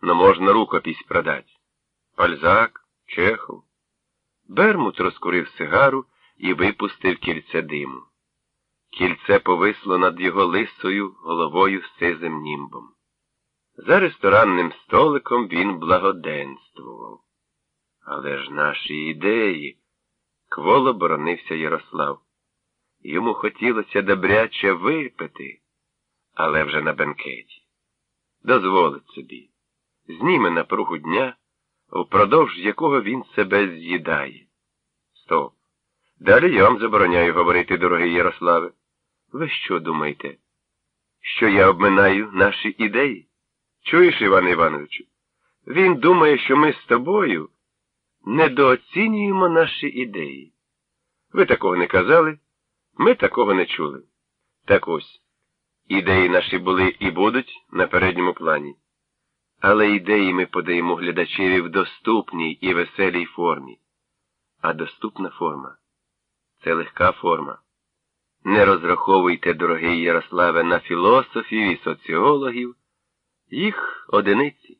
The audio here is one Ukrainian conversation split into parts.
но можна рукопись продать. Пальзак, Чехов. Бермут розкурив сигару і випустив кільце диму. Кільце повисло над його лисою головою з сизим німбом. За ресторанним столиком він благоденствував. Але ж наші ідеї, кволо боронився Ярослав. Йому хотілося добряче випити, але вже на бенкеті. Дозволить собі, зніме напругу дня, впродовж якого він себе з'їдає. Стоп. Далі я вам забороняю говорити, дорогий Ярославе. Ви що думаєте? Що я обминаю наші ідеї? Чуєш, Іван Івановичу? Він думає, що ми з тобою недооцінюємо наші ідеї. Ви такого не казали, ми такого не чули. Так ось, ідеї наші були і будуть на передньому плані. Але ідеї ми подаємо глядачеві в доступній і веселій формі. А доступна форма це легка форма. Не розраховуйте, дорогий Ярославе, на філософів і соціологів, їх одиниці.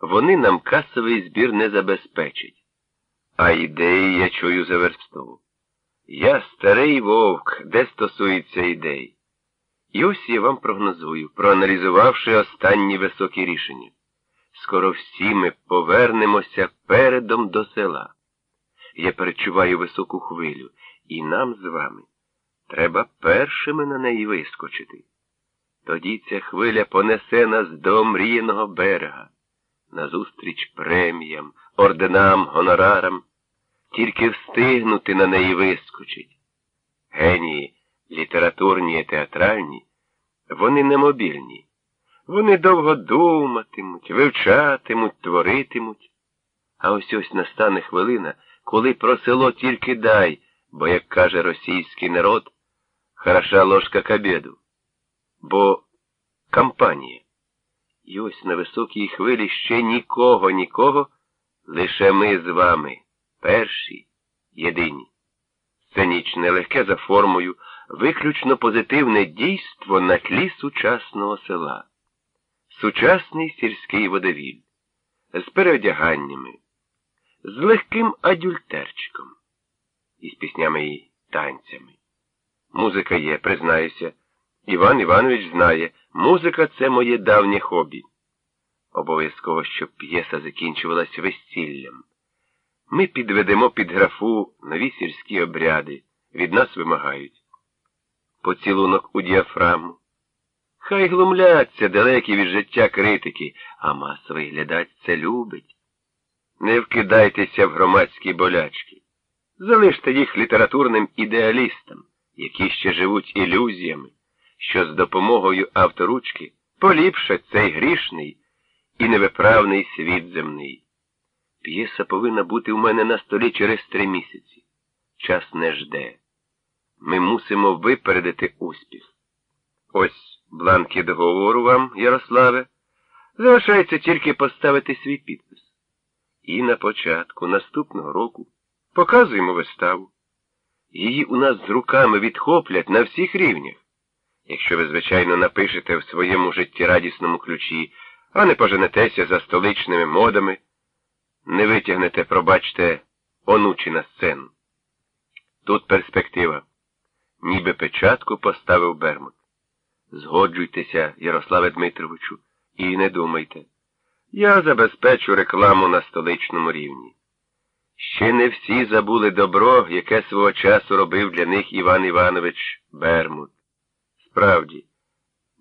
Вони нам касовий збір не забезпечать. А ідеї я чую за верстову. Я старий вовк, де стосується ідей. І ось я вам прогнозую, проаналізувавши останні високі рішення. Скоро всі ми повернемося передом до села. Я перечуваю високу хвилю, і нам з вами треба першими на неї вискочити. Тоді ця хвиля понесе нас до мріяного берега, назустріч преміям, орденам, гонорарам, тільки встигнути на неї вискочить. Генії, літературні і театральні, вони немобільні. Вони довго думатимуть, вивчатимуть, творитимуть. А ось ось настане хвилина, коли про село тільки дай, бо, як каже російський народ, хороша ложка к обіду. Бо кампанія. І ось на високій хвилі ще нікого, нікого, лише ми з вами, перші, єдині. Сценічне, легке за формою, виключно позитивне дійство на тлі сучасного села. Сучасний сільський водовіль, з переодяганнями, з легким адюльтерчиком, із піснями і танцями. Музика є, признаюся. Іван Іванович знає, музика це моє давнє хобі. Обов'язково, щоб п'єса закінчувалась весіллям. Ми підведемо під графу нові сільські обряди, від нас вимагають. Поцілунок у діафраму. Хай глумляться далекі від життя критики, а масовий глядач це любить. Не вкидайтеся в громадські болячки. Залиште їх літературним ідеалістам, які ще живуть ілюзіями, що з допомогою авторучки поліпшать цей грішний і невиправний світ земний. П'єса повинна бути в мене на столі через три місяці. Час не жде. Ми мусимо випередити успіх. Ось бланки договору вам, Ярославе. Залишається тільки поставити свій підпис. І на початку наступного року показуємо виставу. Її у нас з руками відхоплять на всіх рівнях. Якщо ви, звичайно, напишете в своєму життєрадісному ключі, а не поженетеся за столичними модами, не витягнете, пробачте, онучі на сцену. Тут перспектива. Ніби печатку поставив Бермут. Згоджуйтеся, Ярославе Дмитровичу, і не думайте. Я забезпечу рекламу на столичному рівні. Ще не всі забули добро, яке свого часу робив для них Іван Іванович Бермут. Справді,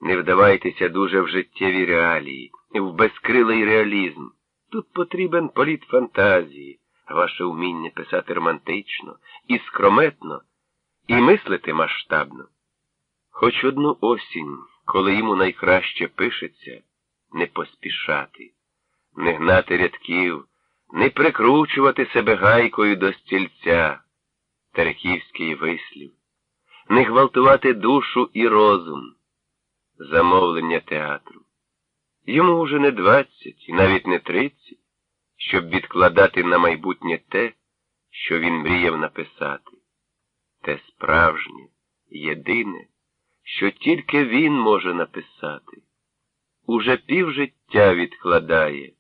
не вдавайтеся дуже в життєві реалії, в безкрилий реалізм. Тут потрібен політ фантазії, ваше вміння писати романтично і скрометно, і мислити масштабно. Хоч одну осінь, коли йому найкраще пишеться, не поспішати, не гнати рядків, не прикручувати себе гайкою до стільця, Терехівський вислів, не гвалтувати душу і розум, замовлення театру. Йому вже не двадцять і навіть не тридцять, щоб відкладати на майбутнє те, що він мріяв написати, те справжнє, єдине, що тільки він може написати. уже півжиття відкладає.